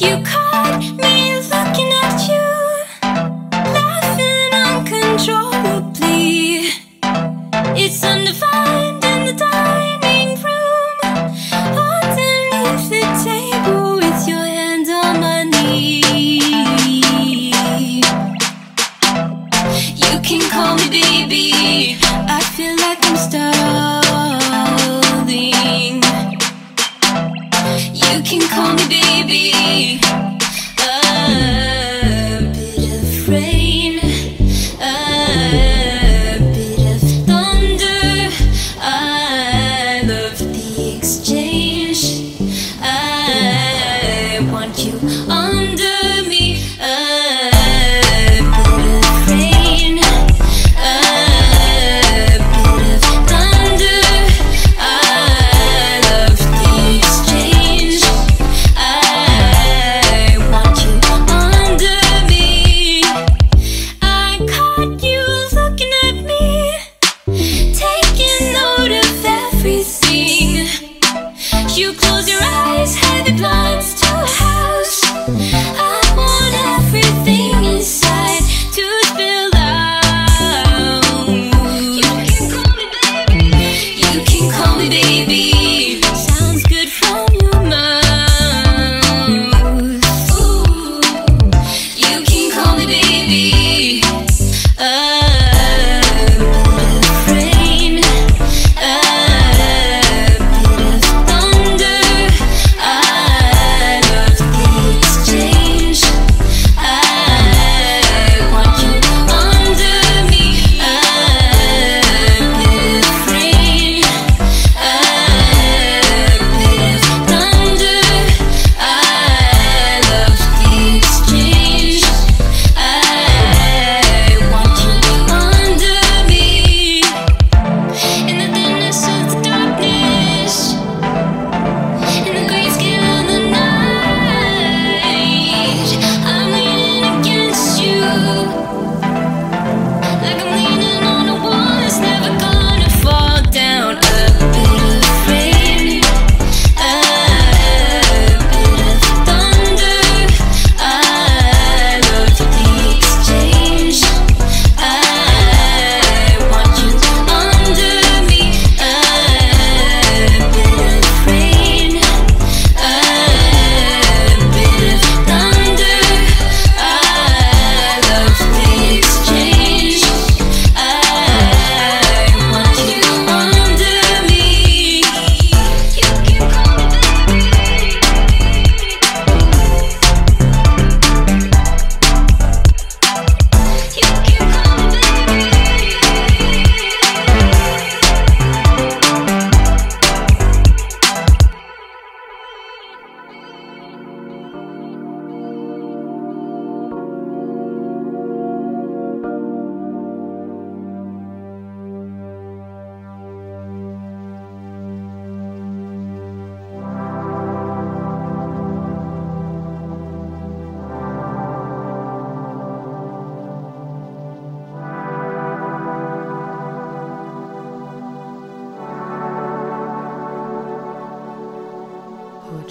you come.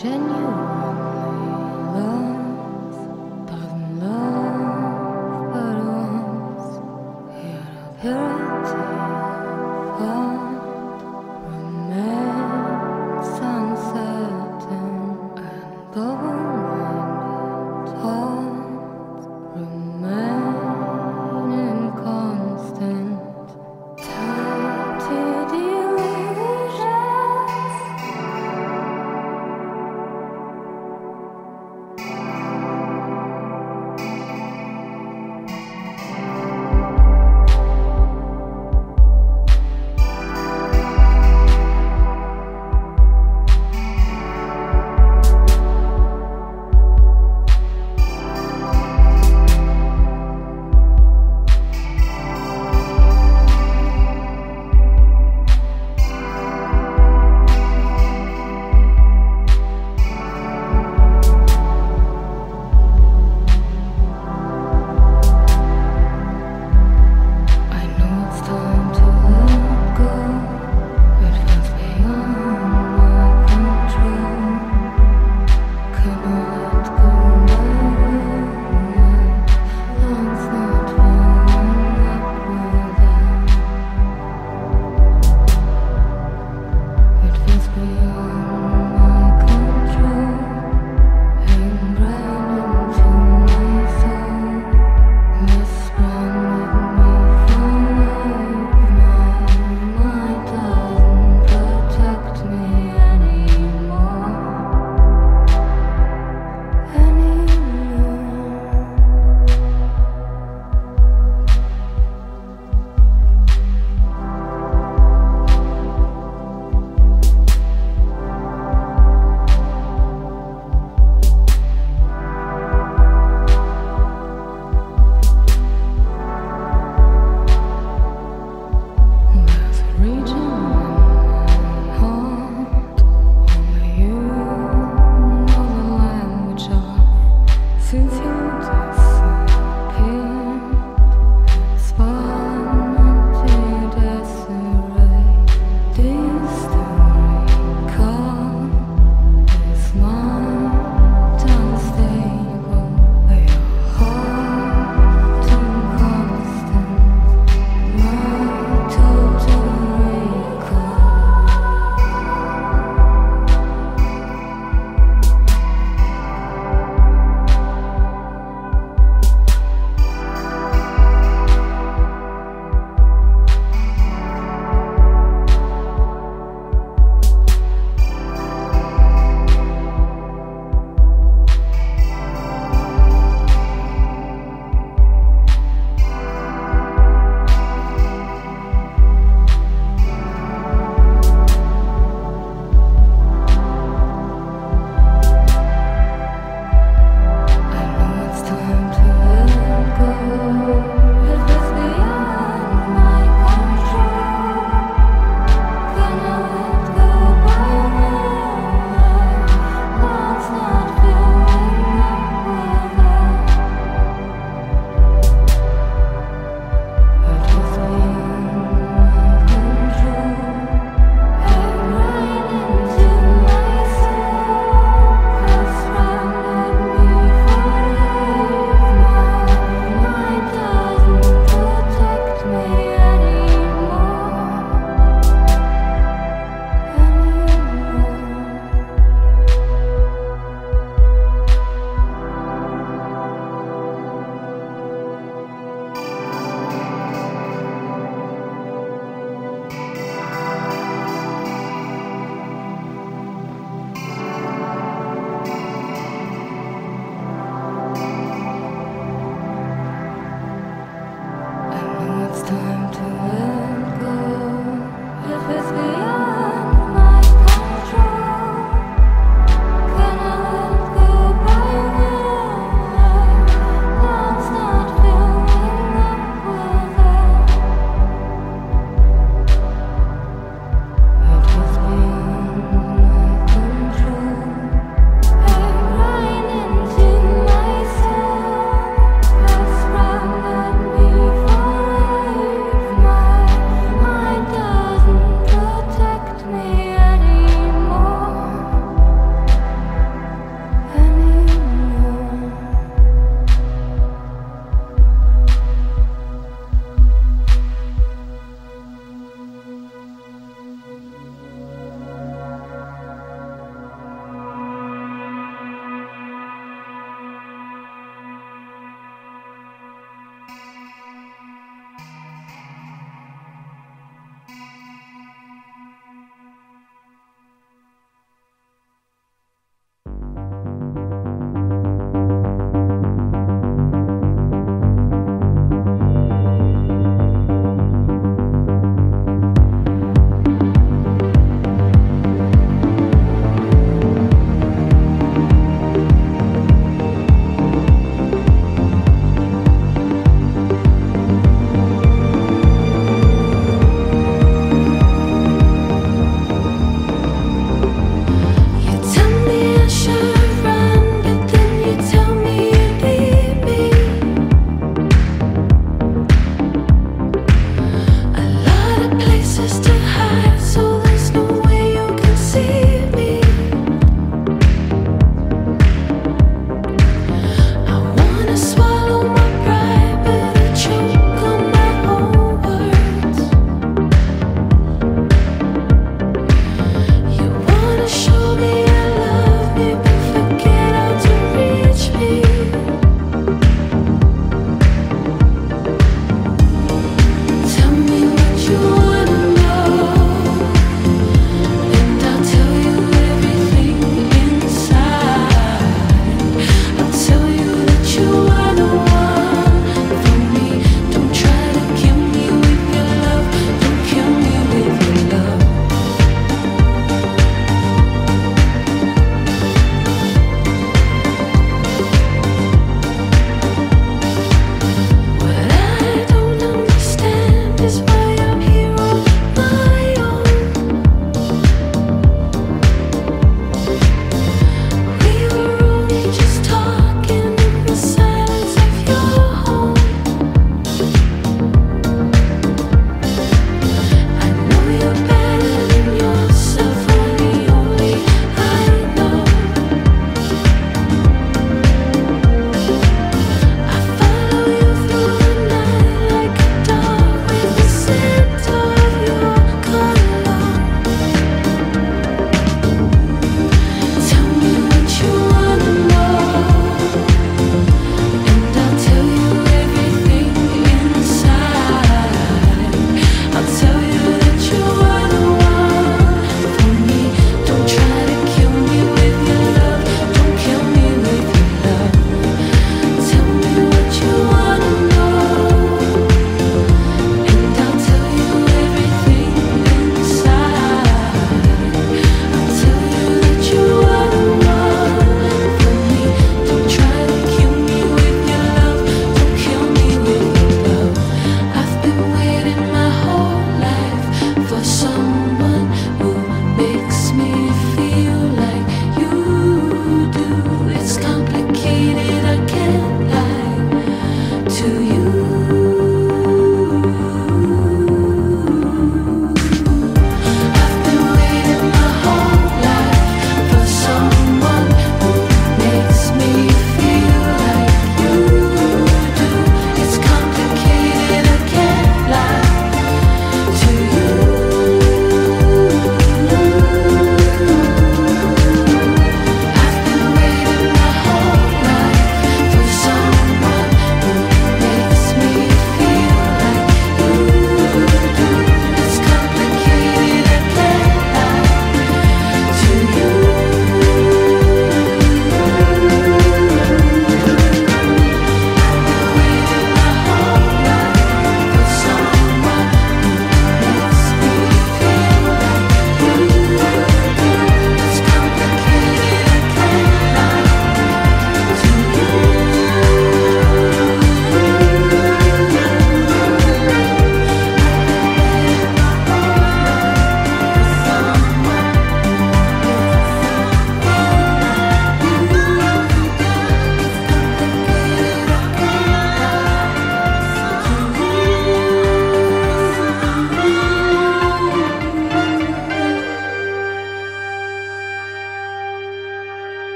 genuine.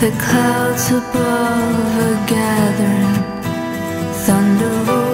The clouds above are gathering, thunder.